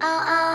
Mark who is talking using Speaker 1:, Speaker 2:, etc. Speaker 1: oh, oh.